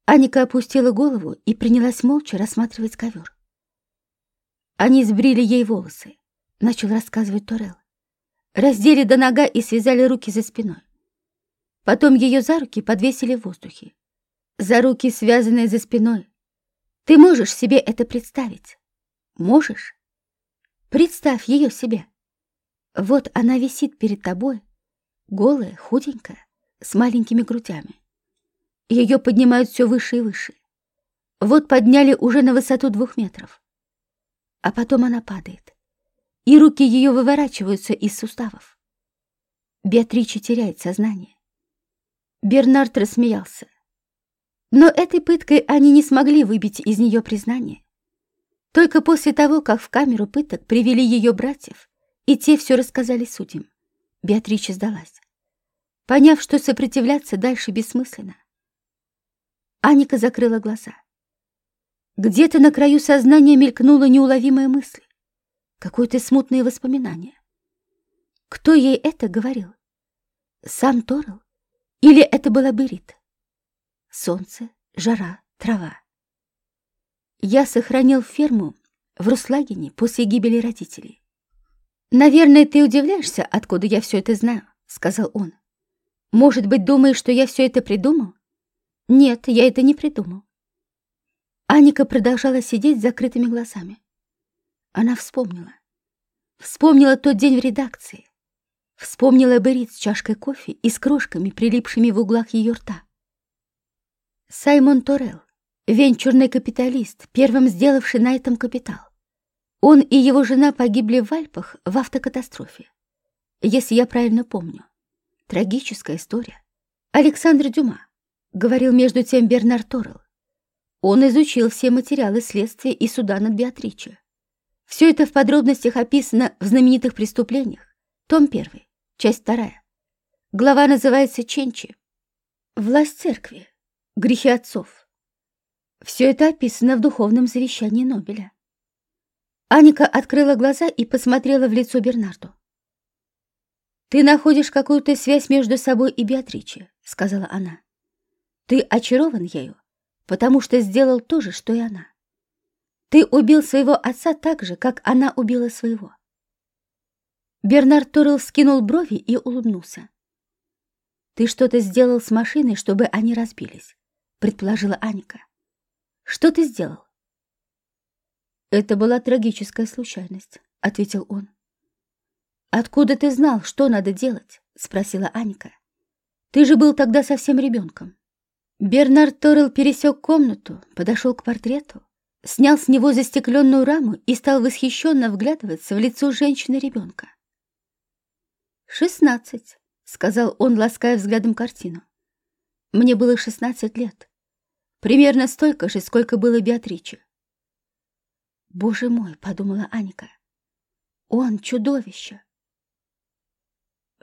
Speaker 1: Аника опустила голову и принялась молча рассматривать ковер. «Они сбрили ей волосы», — начал рассказывать Торрелл. «Раздели до нога и связали руки за спиной. Потом ее за руки подвесили в воздухе. За руки, связанные за спиной. Ты можешь себе это представить? Можешь? Представь ее себе. Вот она висит перед тобой, голая, худенькая, с маленькими грудями. Ее поднимают все выше и выше. Вот подняли уже на высоту двух метров. А потом она падает, и руки ее выворачиваются из суставов. Беатрича теряет сознание. Бернард рассмеялся. Но этой пыткой они не смогли выбить из нее признание. Только после того, как в камеру пыток привели ее братьев, и те все рассказали судьям. Беатрича сдалась, поняв, что сопротивляться дальше бессмысленно. Аника закрыла глаза. Где-то на краю сознания мелькнула неуловимая мысль, какое-то смутное воспоминание. Кто ей это говорил? Сам Торл? Или это была Берит? Солнце, жара, трава. Я сохранил ферму в Руслагине после гибели родителей. «Наверное, ты удивляешься, откуда я все это знаю», — сказал он. «Может быть, думаешь, что я все это придумал?» «Нет, я это не придумал». Аника продолжала сидеть с закрытыми глазами. Она вспомнила. Вспомнила тот день в редакции. Вспомнила Берит с чашкой кофе и с крошками, прилипшими в углах ее рта. Саймон Торрелл, венчурный капиталист, первым сделавший на этом капитал. Он и его жена погибли в Альпах в автокатастрофе. Если я правильно помню. Трагическая история. Александр Дюма, говорил между тем Бернард Торрелл. Он изучил все материалы следствия и суда над Беатриче. Все это в подробностях описано в знаменитых преступлениях. Том 1, часть 2. Глава называется «Ченчи». Власть церкви. Грехи отцов. Все это описано в духовном завещании Нобеля. Аника открыла глаза и посмотрела в лицо Бернарду. «Ты находишь какую-то связь между собой и Беатриче», — сказала она. «Ты очарован ею, потому что сделал то же, что и она. Ты убил своего отца так же, как она убила своего». Бернард Торрелл скинул брови и улыбнулся. «Ты что-то сделал с машиной, чтобы они разбились», — предположила Аника. «Что ты сделал?» «Это была трагическая случайность», — ответил он. «Откуда ты знал, что надо делать?» — спросила Аника. «Ты же был тогда совсем ребенком». Бернард Торрелл пересек комнату, подошел к портрету, снял с него застекленную раму и стал восхищенно вглядываться в лицо женщины-ребенка. «Шестнадцать», — сказал он, лаская взглядом картину. «Мне было шестнадцать лет. Примерно столько же, сколько было Беатриче. «Боже мой!» — подумала Аника. «Он чудовище!»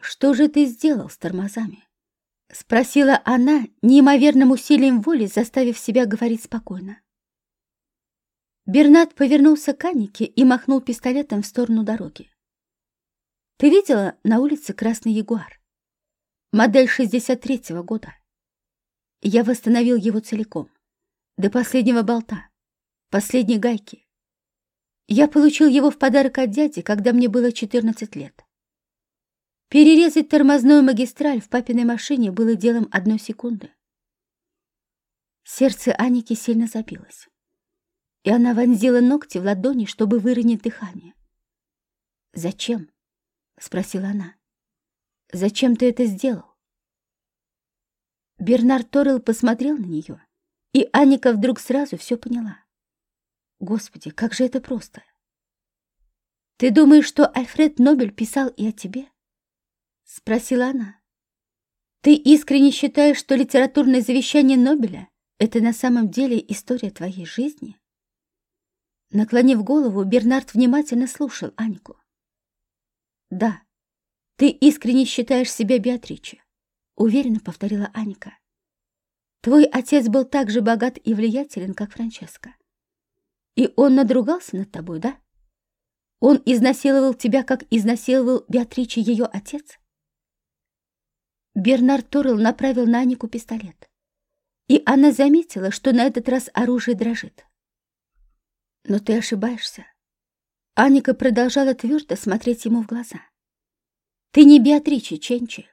Speaker 1: «Что же ты сделал с тормозами?» — спросила она, неимоверным усилием воли заставив себя говорить спокойно. Бернат повернулся к Анике и махнул пистолетом в сторону дороги. «Ты видела на улице красный ягуар? Модель 63-го года. Я восстановил его целиком, до последнего болта, последней гайки. Я получил его в подарок от дяди, когда мне было 14 лет. Перерезать тормозную магистраль в папиной машине было делом одной секунды. Сердце Аники сильно забилось, и она вонзила ногти в ладони, чтобы выровнять дыхание. «Зачем?» — спросила она. «Зачем ты это сделал?» Бернард Торрелл посмотрел на нее, и Аника вдруг сразу все поняла. Господи, как же это просто! «Ты думаешь, что Альфред Нобель писал и о тебе?» — спросила она. «Ты искренне считаешь, что литературное завещание Нобеля — это на самом деле история твоей жизни?» Наклонив голову, Бернард внимательно слушал Анику. «Да, ты искренне считаешь себя Беатриче», — уверенно повторила Аника. «Твой отец был так же богат и влиятелен, как Франческо. И он надругался над тобой, да? Он изнасиловал тебя, как изнасиловал Беатриче ее отец?» Бернард Торрелл направил на Анику пистолет, и она заметила, что на этот раз оружие дрожит. «Но ты ошибаешься». Аника продолжала твердо смотреть ему в глаза. «Ты не Беатриче Ченчи,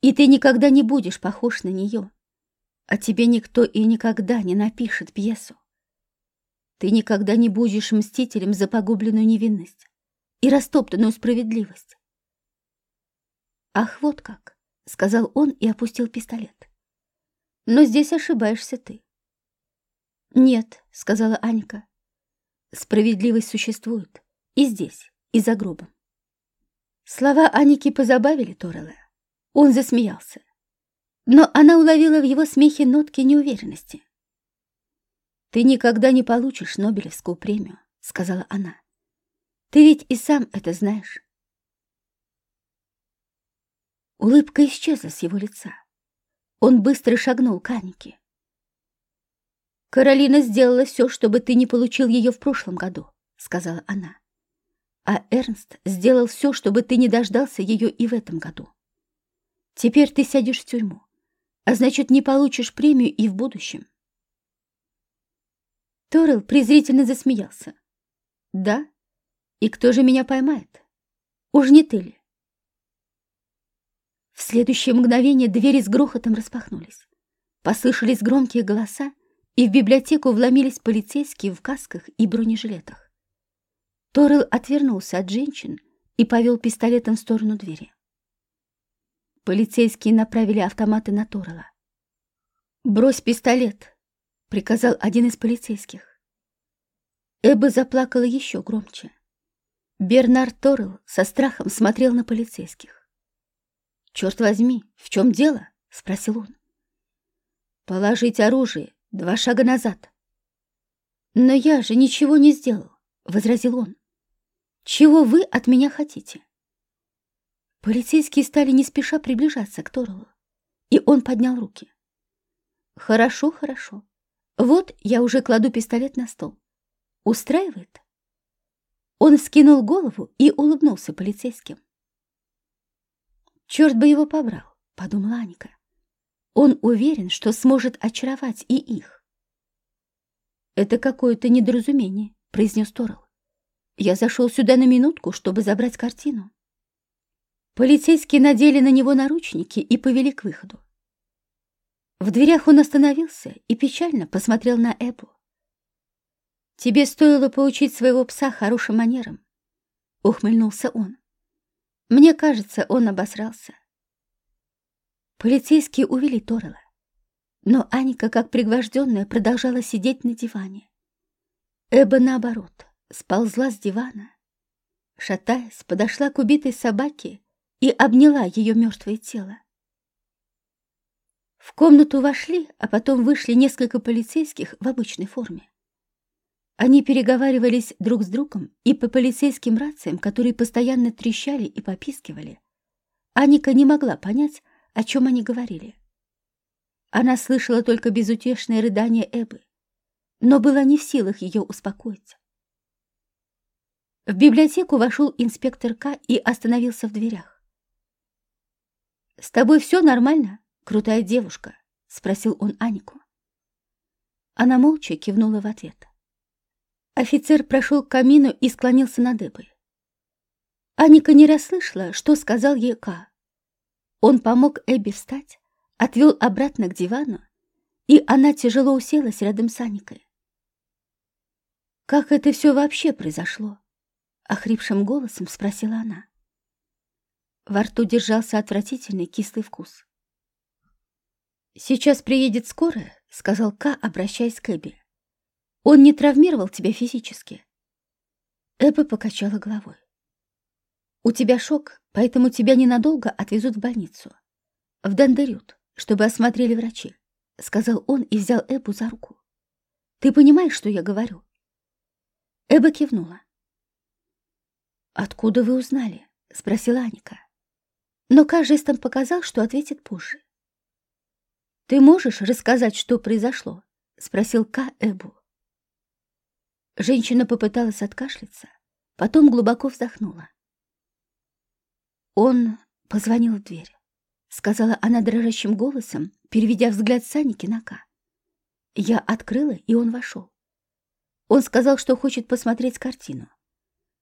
Speaker 1: и ты никогда не будешь похож на нее, а тебе никто и никогда не напишет пьесу. Ты никогда не будешь мстителем за погубленную невинность и растоптанную справедливость. Ах, вот как! — сказал он и опустил пистолет. «Но здесь ошибаешься ты». «Нет», — сказала Аника. «Справедливость существует и здесь, и за гробом». Слова Аники позабавили Торрелла. Он засмеялся. Но она уловила в его смехе нотки неуверенности. «Ты никогда не получишь Нобелевскую премию», — сказала она. «Ты ведь и сам это знаешь». Улыбка исчезла с его лица. Он быстро шагнул к Анике. «Каролина сделала все, чтобы ты не получил ее в прошлом году», — сказала она. «А Эрнст сделал все, чтобы ты не дождался ее и в этом году. Теперь ты сядешь в тюрьму, а значит, не получишь премию и в будущем». Торрелл презрительно засмеялся. «Да? И кто же меня поймает? Уж не ты ли?» В следующее мгновение двери с грохотом распахнулись. Послышались громкие голоса, и в библиотеку вломились полицейские в касках и бронежилетах. Торрелл отвернулся от женщин и повел пистолетом в сторону двери. Полицейские направили автоматы на Торрелла. «Брось пистолет!» — приказал один из полицейских. Эбба заплакала еще громче. Бернард Торрелл со страхом смотрел на полицейских. «Черт возьми, в чем дело?» — спросил он. «Положить оружие, два шага назад». «Но я же ничего не сделал», — возразил он. «Чего вы от меня хотите?» Полицейские стали не спеша приближаться к Торлу, и он поднял руки. «Хорошо, хорошо. Вот я уже кладу пистолет на стол. Устраивает?» Он вскинул голову и улыбнулся полицейским. «Черт бы его побрал», — подумала Аника. «Он уверен, что сможет очаровать и их». «Это какое-то недоразумение», — произнес Торрелл. «Я зашел сюда на минутку, чтобы забрать картину». Полицейские надели на него наручники и повели к выходу. В дверях он остановился и печально посмотрел на Эбу. «Тебе стоило поучить своего пса хорошим манерам», — ухмыльнулся он. Мне кажется, он обосрался. Полицейские увели Торрелла. Но Аника, как пригвожденная, продолжала сидеть на диване. Эба, наоборот, сползла с дивана. Шатаясь, подошла к убитой собаке и обняла ее мертвое тело. В комнату вошли, а потом вышли несколько полицейских в обычной форме. Они переговаривались друг с другом и по полицейским рациям, которые постоянно трещали и попискивали. Аника не могла понять, о чем они говорили. Она слышала только безутешное рыдание Эбы, но была не в силах ее успокоить. В библиотеку вошел инспектор К и остановился в дверях. «С тобой все нормально, крутая девушка?» — спросил он Анику. Она молча кивнула в ответ. Офицер прошел к камину и склонился над Эбой. Аника не расслышала, что сказал ей Ка, Он помог Эбби встать, отвел обратно к дивану, и она тяжело уселась рядом с Аникой. «Как это все вообще произошло?» — охрипшим голосом спросила она. Во рту держался отвратительный кислый вкус. «Сейчас приедет скорая», — сказал Ка, обращаясь к Эбби. «Он не травмировал тебя физически?» Эбби покачала головой. «У тебя шок, поэтому тебя ненадолго отвезут в больницу. В Дандерют, чтобы осмотрели врачи», — сказал он и взял Эббу за руку. «Ты понимаешь, что я говорю?» Эбба кивнула. «Откуда вы узнали?» — спросила Аника. Но Ка показал, что ответит позже. «Ты можешь рассказать, что произошло?» — спросил Ка Эбу. Женщина попыталась откашляться, потом глубоко вздохнула. Он позвонил в дверь, сказала она дрожащим голосом, переведя взгляд Саники на Ка. Я открыла, и он вошел. Он сказал, что хочет посмотреть картину.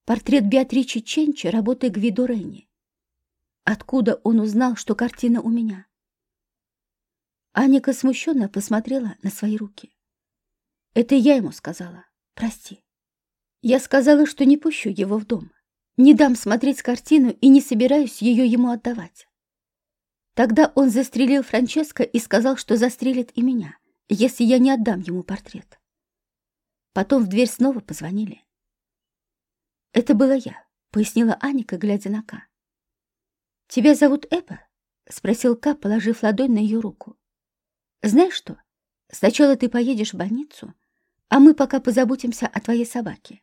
Speaker 1: Портрет Беатричи Ченчи работы Гвидо Ренни. Откуда он узнал, что картина у меня? Аника смущенно посмотрела на свои руки. Это я ему сказала. Прости. Я сказала, что не пущу его в дом. Не дам смотреть картину и не собираюсь ее ему отдавать. Тогда он застрелил Франческо и сказал, что застрелит и меня, если я не отдам ему портрет. Потом в дверь снова позвонили. «Это была я», — пояснила Аника, глядя на Ка. «Тебя зовут Эпа?» — спросил Ка, положив ладонь на ее руку. «Знаешь что? Сначала ты поедешь в больницу, а мы пока позаботимся о твоей собаке.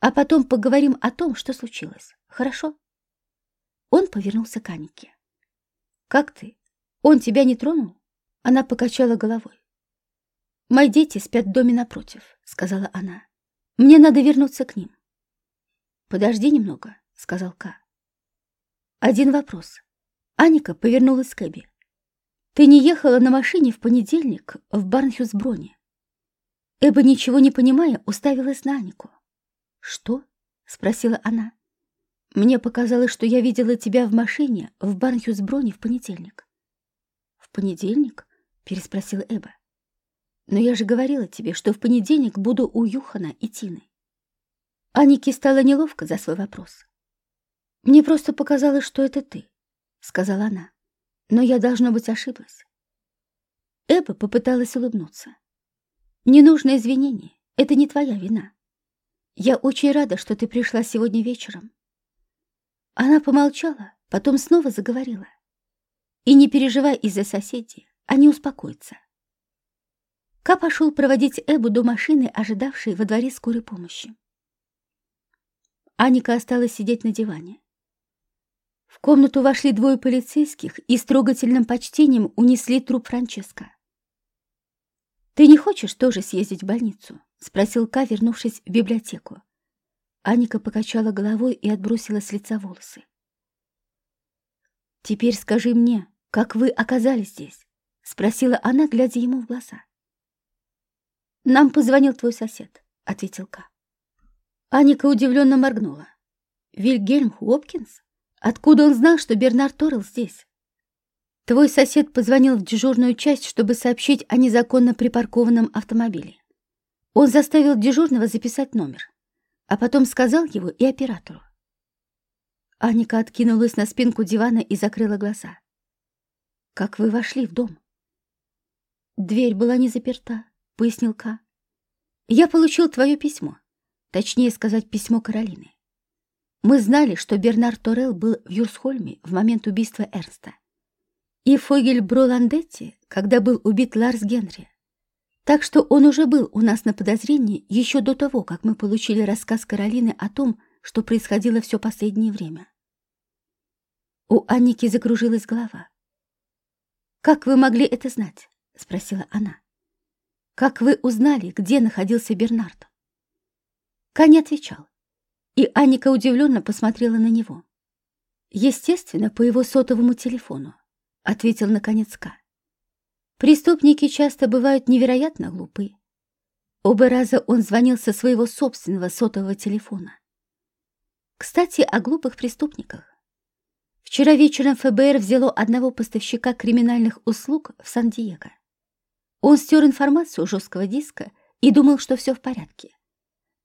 Speaker 1: А потом поговорим о том, что случилось. Хорошо?» Он повернулся к Анике. «Как ты? Он тебя не тронул?» Она покачала головой. «Мои дети спят в доме напротив», — сказала она. «Мне надо вернуться к ним». «Подожди немного», — сказал Ка. «Один вопрос». Аника повернулась к Эбби. «Ты не ехала на машине в понедельник в Барнхюсброне?» Эба, ничего не понимая, уставилась на Анику. «Что?» — спросила она. «Мне показалось, что я видела тебя в машине в Барнхюсброне в понедельник». «В понедельник?» — переспросила Эба. «Но я же говорила тебе, что в понедельник буду у Юхана и Тины». Анике стало неловко за свой вопрос. «Мне просто показалось, что это ты», — сказала она. «Но я, должно быть, ошиблась». Эба попыталась улыбнуться. Не нужно извинения, это не твоя вина. Я очень рада, что ты пришла сегодня вечером. Она помолчала, потом снова заговорила. И не переживай из-за соседей, они успокоятся. Ка пошел проводить Эбу до машины, ожидавшей во дворе скорой помощи. Аника осталась сидеть на диване. В комнату вошли двое полицейских и с трогательным почтением унесли труп Франческо. «Ты не хочешь тоже съездить в больницу?» — спросил Ка, вернувшись в библиотеку. Аника покачала головой и отбросила с лица волосы. «Теперь скажи мне, как вы оказались здесь?» — спросила она, глядя ему в глаза. «Нам позвонил твой сосед», — ответил Ка. Аника удивленно моргнула. «Вильгельм Хопкинс? Откуда он знал, что Бернард Торрелл здесь?» Твой сосед позвонил в дежурную часть, чтобы сообщить о незаконно припаркованном автомобиле. Он заставил дежурного записать номер, а потом сказал его и оператору. Аника откинулась на спинку дивана и закрыла глаза. «Как вы вошли в дом?» «Дверь была не заперта», — пояснил Ка. «Я получил твое письмо, точнее сказать, письмо Каролины. Мы знали, что Бернард Торел был в Юрсхольме в момент убийства Эрнста и Фогель Броландетти, когда был убит Ларс Генри. Так что он уже был у нас на подозрении еще до того, как мы получили рассказ Каролины о том, что происходило все последнее время. У Анники закружилась голова. «Как вы могли это знать?» — спросила она. «Как вы узнали, где находился Бернард?» Кань отвечал, и Анника удивленно посмотрела на него. Естественно, по его сотовому телефону ответил наконец Ка. Преступники часто бывают невероятно глупы. Оба раза он звонил со своего собственного сотового телефона. Кстати, о глупых преступниках. Вчера вечером ФБР взяло одного поставщика криминальных услуг в Сан-Диего. Он стер информацию жесткого диска и думал, что все в порядке.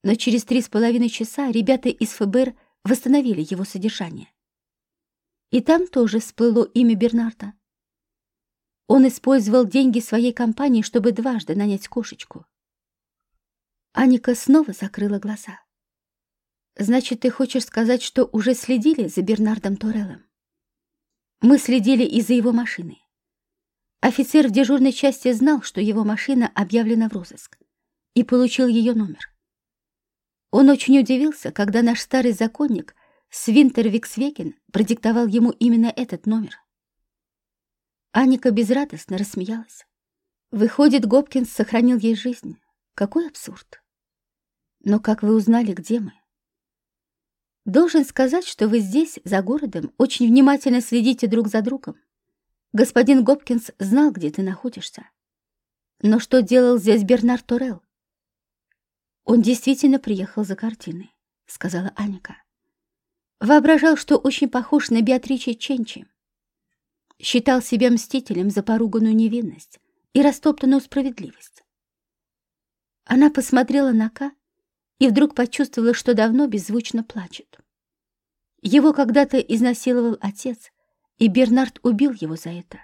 Speaker 1: Но через три с половиной часа ребята из ФБР восстановили его содержание. И там тоже всплыло имя Бернарда. Он использовал деньги своей компании, чтобы дважды нанять кошечку. Аника снова закрыла глаза. «Значит, ты хочешь сказать, что уже следили за Бернардом Тореллом?» «Мы следили из-за его машины. Офицер в дежурной части знал, что его машина объявлена в розыск, и получил ее номер. Он очень удивился, когда наш старый законник Свинтер Виксвекен продиктовал ему именно этот номер. Аника безрадостно рассмеялась. Выходит, Гопкинс сохранил ей жизнь. Какой абсурд. Но как вы узнали, где мы? Должен сказать, что вы здесь, за городом, очень внимательно следите друг за другом. Господин Гопкинс знал, где ты находишься. Но что делал здесь Бернард Торелл? Он действительно приехал за картиной, сказала Аника. Воображал, что очень похож на Беатриче Ченчи. Считал себя мстителем за поруганную невинность и растоптанную справедливость. Она посмотрела на Ка и вдруг почувствовала, что давно беззвучно плачет. Его когда-то изнасиловал отец, и Бернард убил его за это.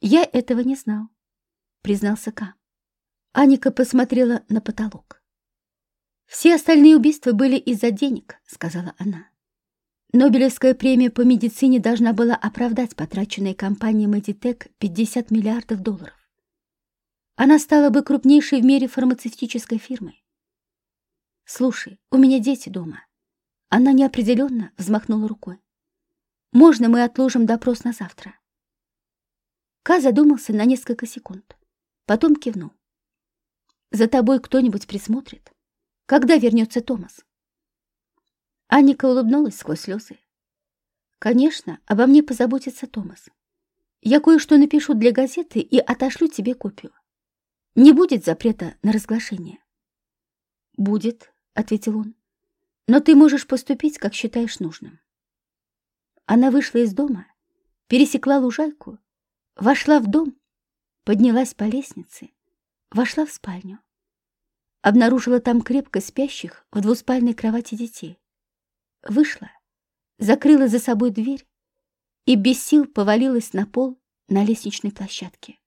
Speaker 1: «Я этого не знал», — признался Ка. Аника посмотрела на потолок. «Все остальные убийства были из-за денег», — сказала она. Нобелевская премия по медицине должна была оправдать потраченные компанией Медитек 50 миллиардов долларов. Она стала бы крупнейшей в мире фармацевтической фирмой. «Слушай, у меня дети дома». Она неопределенно взмахнула рукой. «Можно мы отложим допрос на завтра?» Ка задумался на несколько секунд, потом кивнул. За тобой кто-нибудь присмотрит? Когда вернется Томас?» Анника улыбнулась сквозь слезы. «Конечно, обо мне позаботится Томас. Я кое-что напишу для газеты и отошлю тебе копию. Не будет запрета на разглашение?» «Будет», — ответил он. «Но ты можешь поступить, как считаешь нужным». Она вышла из дома, пересекла лужайку, вошла в дом, поднялась по лестнице Вошла в спальню. Обнаружила там крепко спящих в двуспальной кровати детей. Вышла, закрыла за собой дверь и без сил повалилась на пол на лестничной площадке.